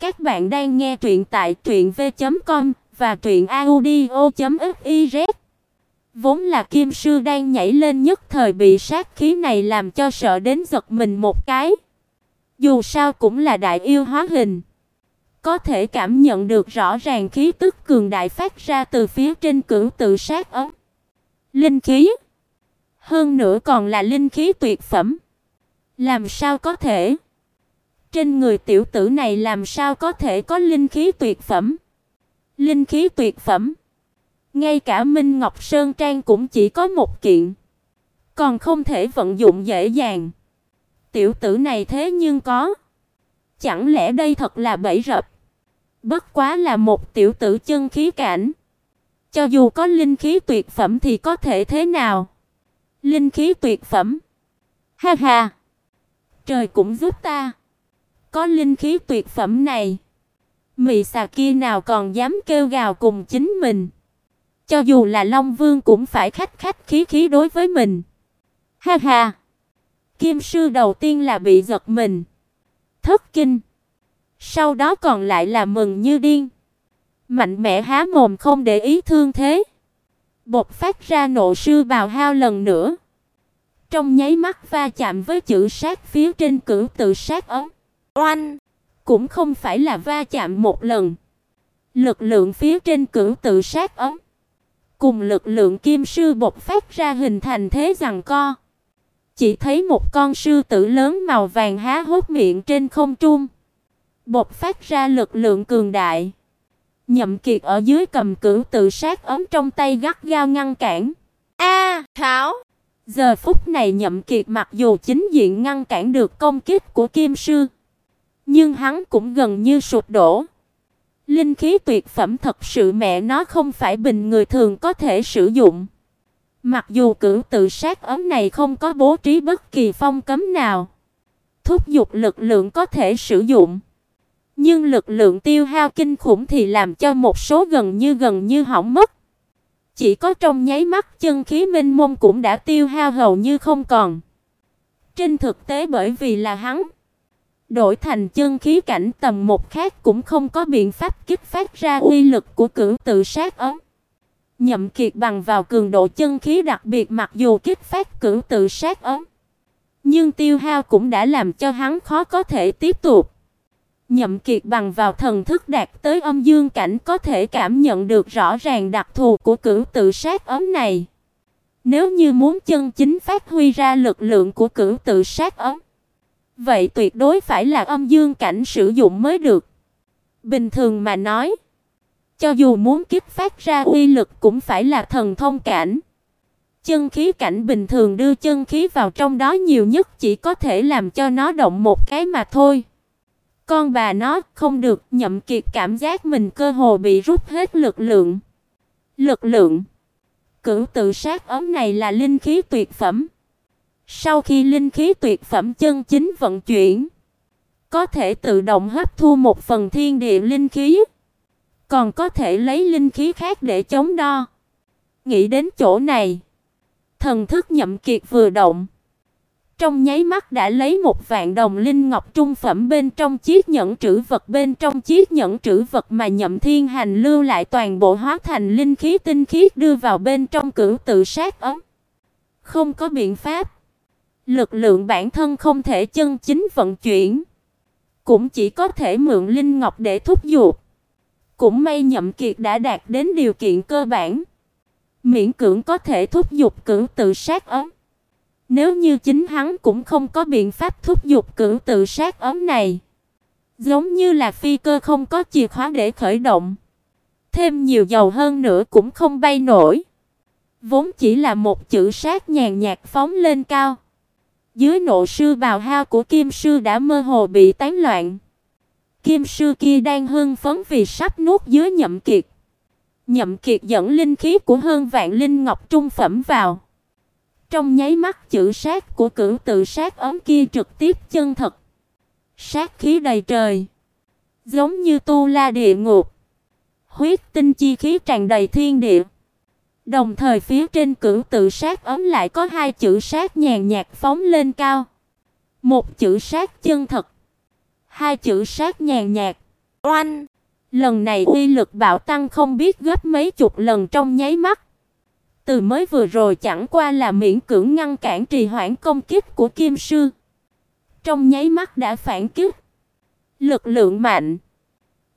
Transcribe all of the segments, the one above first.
Các bạn đang nghe truyện tại truyệnv.com và truyệnaudio.fiz. Vốn là Kim sư đang nhảy lên nhất thời bị sát khí này làm cho sợ đến giật mình một cái. Dù sao cũng là đại yêu hóa hình, có thể cảm nhận được rõ ràng khí tức cường đại phát ra từ phía trên cửu tự sát ấm. Linh khí, hơn nữa còn là linh khí tuyệt phẩm. Làm sao có thể? Trên người tiểu tử này làm sao có thể có linh khí tuyệt phẩm? Linh khí tuyệt phẩm? Ngay cả Minh Ngọc Sơn Trang cũng chỉ có một kiện, còn không thể vận dụng dễ dàng. Tiểu tử này thế nhưng có. Chẳng lẽ đây thật là bẫy rập? Bất quá là một tiểu tử chân khí cảnh. Cho dù có linh khí tuyệt phẩm thì có thể thế nào? Linh khí tuyệt phẩm? Ha ha. Trời cũng giúp ta. Có linh khí tuyệt phẩm này, mị xà kia nào còn dám kêu gào cùng chính mình. Cho dù là Long Vương cũng phải khách khách khí khí đối với mình. Ha ha. Kim sư đầu tiên là bị giật mình, thất kinh, sau đó còn lại là mừng như điên. Mạnh mẽ há mồm không để ý thương thế, bộc phát ra nộ sư bào hao lần nữa. Trong nháy mắt va chạm với chữ sát phía trên cửu tự sát ấm. Oanh, cũng không phải là va chạm một lần. Lực lượng phía trên cửu tự sát ấm cùng lực lượng kim sư bộc phát ra hình thành thế giằng co. Chỉ thấy một con sư tử lớn màu vàng há hốc miệng trên không trung, bộc phát ra lực lượng cường đại. Nhậm Kiệt ở dưới cầm cửu tự sát ấm trong tay gắt gao ngăn cản. A, Thảo. Giờ phút này Nhậm Kiệt mặc dù chính diện ngăn cản được công kích của Kim sư, nhưng hắn cũng gần như sụp đổ. Linh khí tuyệt phẩm thật sự mẹ nó không phải bình người thường có thể sử dụng. Mặc dù cửu tự sát ấm này không có bố trí bất kỳ phong cấm nào, thúc giục lực lượng có thể sử dụng, nhưng lực lượng tiêu hao kinh khủng thì làm cho một số gần như gần như hỏng mất. Chỉ có trong nháy mắt chân khí minh môn cũng đã tiêu hao hầu như không còn. Trên thực tế bởi vì là hắn đổi thành chân khí cảnh tầm một khác cũng không có biện pháp kích phát ra uy lực của cửu tự sát ấm. Nhậm Kiệt bằng vào cường độ chân khí đặc biệt mặc dù kích phát cửu tự sát ấm, nhưng tiêu hao cũng đã làm cho hắn khó có thể tiếp tục. Nhậm Kiệt bằng vào thần thức đạt tới âm dương cảnh có thể cảm nhận được rõ ràng đặc thù của cửu tự sát ấm này. Nếu như muốn chân chính phát huy ra lực lượng của cửu tự sát ấm, vậy tuyệt đối phải là âm dương cảnh sử dụng mới được. Bình thường mà nói, cho dù muốn kích phát ra uy lực cũng phải là thần thông cảnh. Chân khí cảnh bình thường đưa chân khí vào trong đó nhiều nhất chỉ có thể làm cho nó động một cái mà thôi. Con bà nó không được, Nhậm Kiệt cảm giác mình cơ hồ bị rút hết lực lượng. Lực lượng. Cửu tự sát ấm này là linh khí tuyệt phẩm. Sau khi linh khí tuyệt phẩm chân chính vận chuyển, có thể tự động hấp thu một phần thiên địa linh khí, còn có thể lấy linh khí khác để chống đo. Nghĩ đến chỗ này, thần thức Nhậm Kiệt vừa động, trong nháy mắt đã lấy một vạn đồng linh ngọc trung phẩm bên trong chiếc nhẫn trữ vật bên trong chiếc nhẫn trữ vật mà Nhậm Thiên Hành lưu lại toàn bộ hóa thành linh khí tinh khiết đưa vào bên trong cửu tự sát ấm. Không có biện pháp lực lượng bản thân không thể chân chính vận chuyển, cũng chỉ có thể mượn linh ngọc để thúc giục. Cũng may Nhậm Kiệt đã đạt đến điều kiện cơ bản, miễn cưỡng có thể thúc giục cửu tự sát ấm. Nếu như chính hắn cũng không có biện pháp thúc giục cửu tự sát ấm này, giống như là phi cơ không có chìa khóa để khởi động, thêm nhiều dầu hơn nữa cũng không bay nổi. Vốn chỉ là một chữ sát nhàn nhạt phóng lên cao. Dưới nộ sư bào hao của Kim sư đã mơ hồ bị tán loạn. Kim sư kia đang hưng phấn vì sắp nuốt dưới Nhậm Kiệt. Nhậm Kiệt dẫn linh khí của hơn vạn linh ngọc trung phẩm vào. Trong nháy mắt chữ sát của cửu tự sát ấm kia trực tiếp chân thật. Sát khí đầy trời, giống như tu la địa ngục. Huyết tinh chi khí tràn đầy thiên địa. Đồng thời phía trên cửu tự sát ấm lại có hai chữ sát nhàn nhạt phóng lên cao. Một chữ sát chân thật, hai chữ sát nhàn nhạt. Oanh! Lần này uy lực bạo tăng không biết gấp mấy chục lần trong nháy mắt. Từ mới vừa rồi chẳng qua là miễn cưỡng ngăn cản trì hoãn công kích của Kim sư. Trong nháy mắt đã phản kích. Lực lượng mạnh.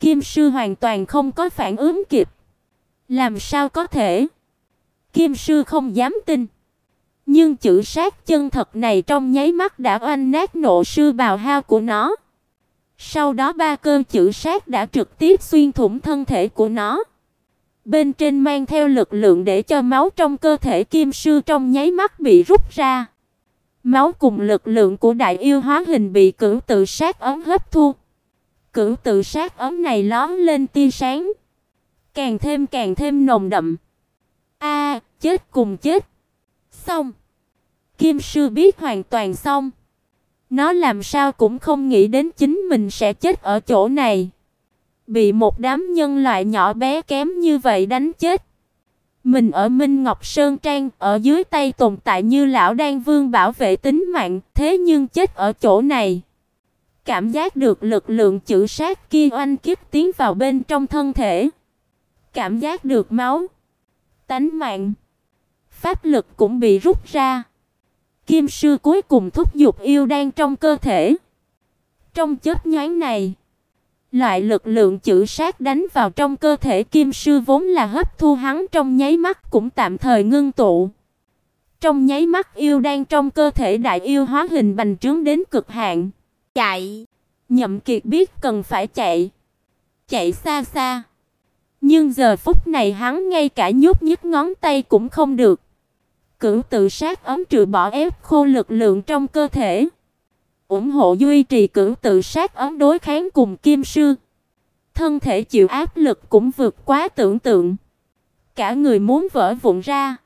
Kim sư hoàn toàn không có phản ứng kịp. Làm sao có thể? Kim sư không dám tin. Nhưng chữ sát chân thật này trong nháy mắt đã oanh nát nộ sư bào hao của nó. Sau đó ba cơ chữ sát đã trực tiếp xuyên thủng thân thể của nó. Bên trên mang theo lực lượng để cho máu trong cơ thể kim sư trong nháy mắt bị rút ra. Máu cùng lực lượng của đại yêu hóa hình bị cửu tự sát ấm hấp thu. Cửu tự sát ấm này lón lên tia sáng, càng thêm càng thêm nồng đậm. Chết cùng chết. Xong. Kim sư biết hoàn toàn xong. Nó làm sao cũng không nghĩ đến chính mình sẽ chết ở chỗ này. Bị một đám nhân loại nhỏ bé kém như vậy đánh chết. Mình ở Minh Ngọc Sơn Trang, ở dưới tay tồn tại như lão đan vương bảo vệ tính mạng, thế nhưng chết ở chỗ này. Cảm giác được lực lượng chữ sát kia oanh kiếp tiến vào bên trong thân thể. Cảm giác được máu, tánh mạng, pháp lực cũng bị rút ra. Kim sư cuối cùng thúc giục yêu đang trong cơ thể. Trong chớp nhoáng này, loại lực lượng chữ sát đánh vào trong cơ thể kim sư vốn là hấp thu hắn trong nháy mắt cũng tạm thời ngưng tụ. Trong nháy mắt yêu đang trong cơ thể đại yêu hóa hình bành trướng đến cực hạn. Chạy! Nhậm Kiệt biết cần phải chạy. Chạy xa xa. Nhưng giờ phút này hắn ngay cả nhúc nhích ngón tay cũng không được. Cửu tự sát ấm trừ bỏ ép khô lực lượng trong cơ thể, ủng hộ duy trì cửu tự sát ấm đối kháng cùng kim sư. Thân thể chịu áp lực cũng vượt quá tưởng tượng. Cả người muốn vỡ vụn ra,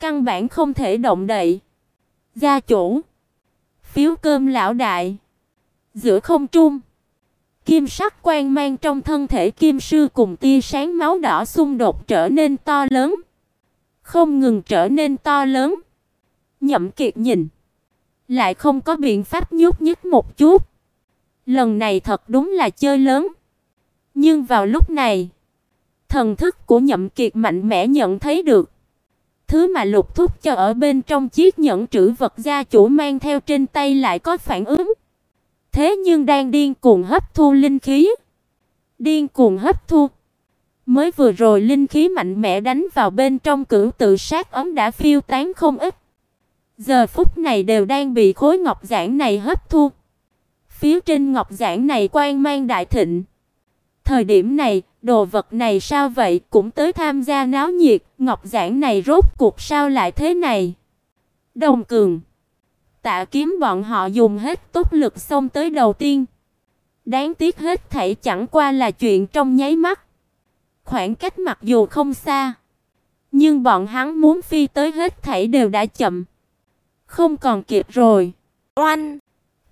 căn bản không thể động đậy. Gia chủ, phiếu cơm lão đại, giữa không trung, kim sắc quang mang trong thân thể kim sư cùng tia sáng máu đỏ xung đột trở nên to lớn không ngừng trở nên to lớn. Nhậm Kiệt nhìn, lại không có biện pháp nhúc nhích một chút. Lần này thật đúng là chơi lớn. Nhưng vào lúc này, thần thức của Nhậm Kiệt mạnh mẽ nhận thấy được thứ mà Lục Thúc cho ở bên trong chiếc nhẫn trữ vật gia chủ mang theo trên tay lại có phản ứng. Thế nhưng đang điên cuồng hấp thu linh khí. Điên cuồng hấp thu. Mới vừa rồi linh khí mạnh mẽ đánh vào bên trong cửu tự sát ấm đã phiêu tán không ít. Giờ phút này đều đang bị khối ngọc giản này hấp thu. Phía trên ngọc giản này quang mang đại thịnh. Thời điểm này, đồ vật này sao vậy cũng tới tham gia náo nhiệt, ngọc giản này rốt cuộc sao lại thế này? Đồng Cường, Tạ Kiếm bọn họ dùng hết tốt lực xông tới đầu tiên. Đáng tiếc hết thảy chẳng qua là chuyện trong nháy mắt. Khoảng cách mặc dù không xa, nhưng bọn hắn muốn phi tới hết thảy đều đã chậm. Không còn kịp rồi. Oanh!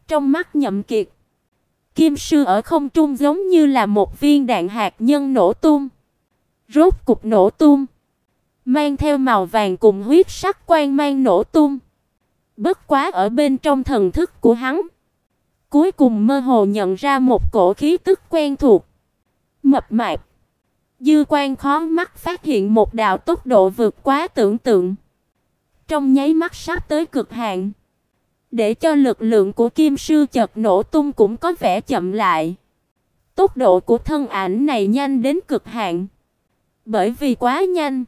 Trong mắt Nhậm Kiệt, Kim sư ở không trung giống như là một viên đạn hạt nhân nổ tung. Rốt cục nổ tung, mang theo màu vàng cùng huyết sắc quang mang nổ tung. Bất quá ở bên trong thần thức của hắn, cuối cùng mơ hồ nhận ra một cổ khí tức quen thuộc. Mập mạp Dư quan khó mắt phát hiện một đạo tốc độ vượt quá tưởng tượng. Trong nháy mắt sắp tới cực hạn. Để cho lực lượng của kim sư chợt nổ tung cũng có vẻ chậm lại. Tốc độ của thân ảnh này nhanh đến cực hạn. Bởi vì quá nhanh.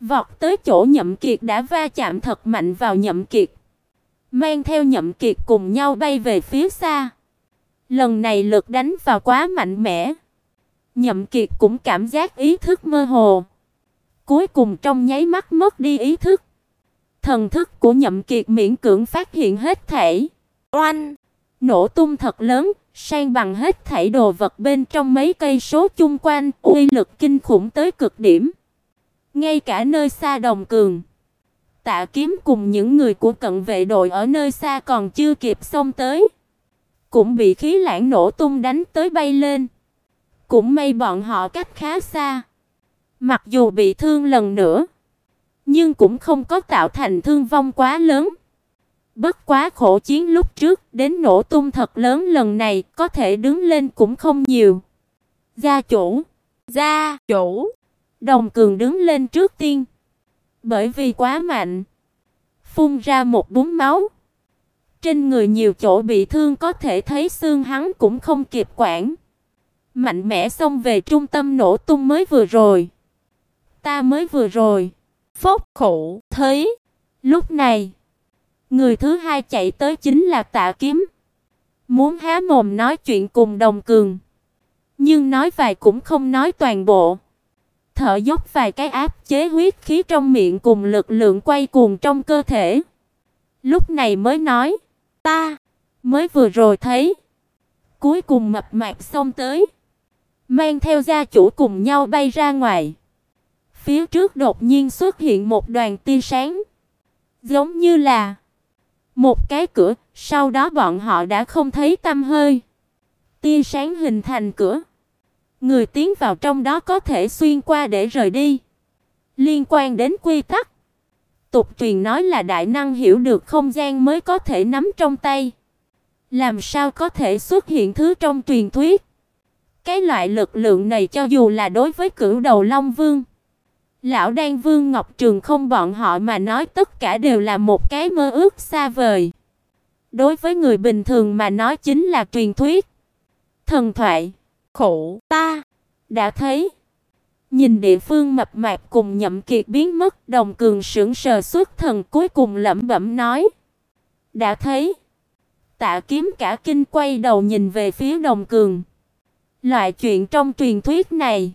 Vọt tới chỗ Nhậm Kiệt đã va chạm thật mạnh vào Nhậm Kiệt. Mang theo Nhậm Kiệt cùng nhau bay về phía xa. Lần này lực đánh vào quá mạnh mẽ. Nhậm Kiệt cũng cảm giác ý thức mơ hồ. Cuối cùng trong nháy mắt mất đi ý thức. Thần thức của Nhậm Kiệt miễn cưỡng phát hiện hết thảy. Oanh! Nổ tung thật lớn, sang bằng hết thảy đồ vật bên trong mấy cây số chung quanh, uy lực kinh khủng tới cực điểm. Ngay cả nơi xa đồng cường, Tạ Kiếm cùng những người của cận vệ đội ở nơi xa còn chưa kịp xông tới, cũng bị khí lãng nổ tung đánh tới bay lên. Cũng may bọn họ cách khá xa. Mặc dù bị thương lần nữa, nhưng cũng không có tạo thành thương vong quá lớn. Bất quá khổ chiến lúc trước, đến nổ tung thật lớn lần này, có thể đứng lên cũng không nhiều. Gia chủ, gia chủ. Đồng Cường đứng lên trước tiên. Bởi vì quá mạnh, phun ra một búng máu. Trên người nhiều chỗ bị thương có thể thấy xương hắn cũng không kịp quản. Mạnh mẽ xông về trung tâm nổ tung mới vừa rồi. Ta mới vừa rồi. Phốc khổ thấy. Lúc này, người thứ hai chạy tới chính là Tạ Kiếm. Muốn há mồm nói chuyện cùng Đồng Cường, nhưng nói vài cũng không nói toàn bộ. Thở dốc vài cái áp chế huyết khí trong miệng cùng lực lượng quay cuồng trong cơ thể. Lúc này mới nói, ta mới vừa rồi thấy. Cuối cùng mập mạp xông tới, mang theo gia chủ cùng nhau bay ra ngoài. Phía trước đột nhiên xuất hiện một đoàn tia sáng, giống như là một cái cửa, sau đó bọn họ đã không thấy tăm hơi. Tia sáng hình thành cửa. Người tiến vào trong đó có thể xuyên qua để rời đi. Liên quan đến quy tắc, tục truyền nói là đại năng hiểu được không gian mới có thể nắm trong tay. Làm sao có thể xuất hiện thứ trong truyền thuyết? Cái loại lực lượng này cho dù là đối với Cửu Đầu Long Vương, lão Đan Vương Ngọc Trường không bọn họ mà nói tất cả đều là một cái mơ ước xa vời. Đối với người bình thường mà nói chính là truyền thuyết, thần thoại. Khổ, ta đã thấy. Nhìn địa phương mập mạp cùng Nhậm Kiệt biến mất, Đồng Cường sững sờ xuất thần cuối cùng lẩm bẩm nói: "Đã thấy." Tạ Kiếm cả kinh quay đầu nhìn về phía Đồng Cường. Loại chuyện trong truyền thuyết này,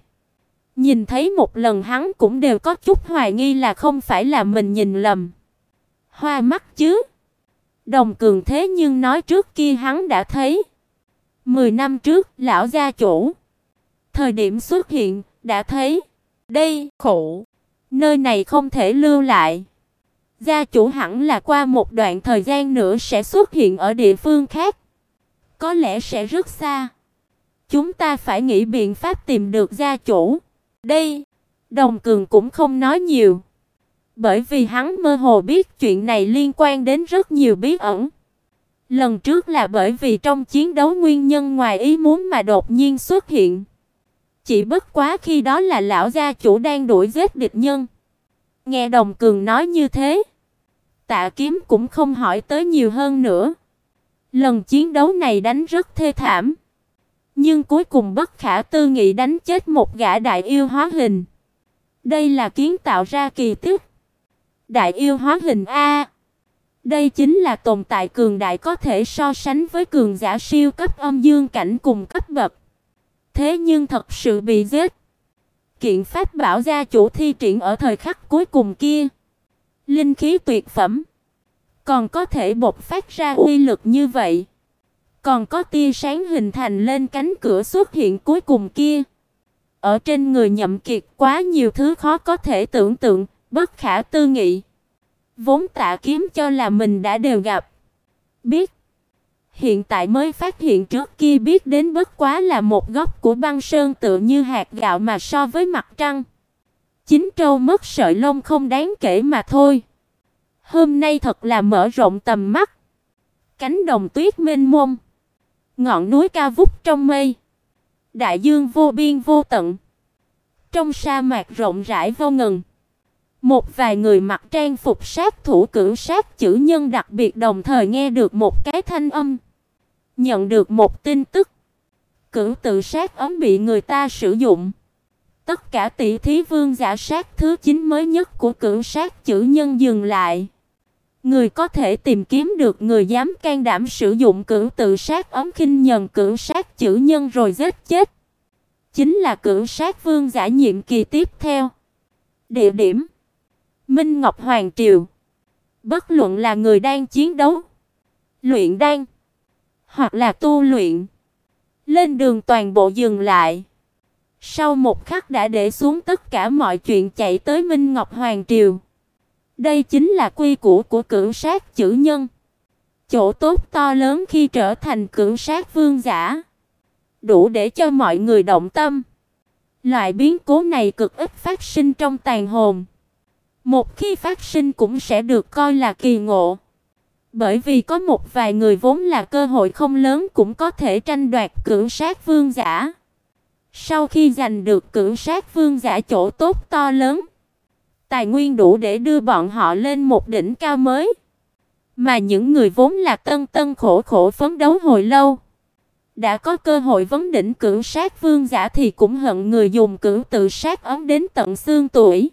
nhìn thấy một lần hắn cũng đều có chút hoài nghi là không phải là mình nhìn lầm. Hoa mắt chứ? Đồng Cường thế nhưng nói trước kia hắn đã thấy. Mười năm trước, lão gia chủ thời điểm xuất hiện, đã thấy đây khổ, nơi này không thể lưu lại. Gia chủ hẳn là qua một đoạn thời gian nữa sẽ xuất hiện ở địa phương khác, có lẽ sẽ rất xa. Chúng ta phải nghĩ biện pháp tìm được gia chủ. Đây, Đồng Cường cũng không nói nhiều, bởi vì hắn mơ hồ biết chuyện này liên quan đến rất nhiều bí ẩn. Lần trước là bởi vì trong chiến đấu nguyên nhân ngoài ý muốn mà đột nhiên xuất hiện. Chỉ bất quá khi đó là lão gia chủ đang đuổi giết địch nhân. Nghe Đồng Cường nói như thế, Tạ Kiếm cũng không hỏi tới nhiều hơn nữa. Lần chiến đấu này đánh rất thê thảm, nhưng cuối cùng bất khả tư nghị đánh chết một gã đại yêu hóa hình. Đây là kiến tạo ra kỳ tích. Đại yêu hóa hình a. Đây chính là tồn tại cường đại có thể so sánh với cường giả siêu cấp âm dương cảnh cùng cấp bậc thế nhưng thật sự bị giết. Kiện pháp bảo gia chủ thi triển ở thời khắc cuối cùng kia, linh khí tuyệt phẩm, còn có thể bộc phát ra uy lực như vậy. Còn có tia sáng hình thành lên cánh cửa xuất hiện cuối cùng kia. Ở trên người Nhậm Kiệt quá nhiều thứ khó có thể tưởng tượng, bất khả tư nghị. Vốn Tạ Kiếm cho là mình đã đều gặp, biết hiện tại mới phát hiện trước kia biết đến bất quá là một góc của băng sơn tựa như hạt gạo mà so với mặt trăng. Chính trâu mất sợi lông không đáng kể mà thôi. Hôm nay thật là mở rộng tầm mắt. Cánh đồng tuyết mênh mông, ngọn núi cao vút trong mây, đại dương vô biên vô tận. Trong sa mạc rộng rãi vô ngần, một vài người mặc trang phục sát thủ cửu sát chữ nhân đặc biệt đồng thời nghe được một cái thanh âm. Nhận được một tin tức, cửu tự sát ấm bị người ta sử dụng. Tất cả tỷ thí vương giả sát thứ 9 mới nhất của cửu sát chữ nhân dừng lại. Người có thể tìm kiếm được người dám can đảm sử dụng cửu tự sát ấm khinh nhẫn cửu sát chữ nhân rồi giết chết. Chính là cửu sát vương giả nhiệm kỳ tiếp theo. Địa điểm Minh Ngọc Hoàng Triều Bất luận là người đang chiến đấu, Luyện đan, hoặc là tu luyện. Lên đường toàn bộ dừng lại. Sau một khắc đã để xuống tất cả mọi chuyện chạy tới Minh Ngọc Hoàng Triều. Đây chính là quy củ của cửu sát chữ nhân. Chỗ tốt to lớn khi trở thành cửu sát vương giả. Đủ để cho mọi người động tâm. Loại biến cố này cực ít phát sinh trong tàn hồn. Một khi phát sinh cũng sẽ được coi là kỳ ngộ. Bởi vì có một vài người vốn là cơ hội không lớn cũng có thể tranh đoạt cửu sát vương giả. Sau khi giành được cưỡng sát vương giả chỗ tốt to lớn, tài nguyên đủ để đưa bọn họ lên một đỉnh cao mới. Mà những người vốn là tân tân khổ khổ phấn đấu hồi lâu, đã có cơ hội vấn đỉnh cưỡng sát vương giả thì cũng hận người dùng cửu tự sát ấm đến tận xương tuổi.